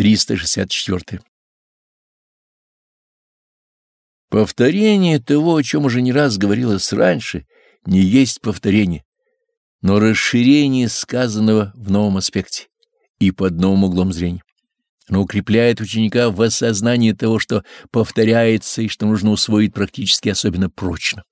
364. Повторение того, о чем уже не раз говорилось раньше, не есть повторение, но расширение сказанного в новом аспекте и под новым углом зрения. Оно укрепляет ученика в осознании того, что повторяется и что нужно усвоить практически особенно прочно.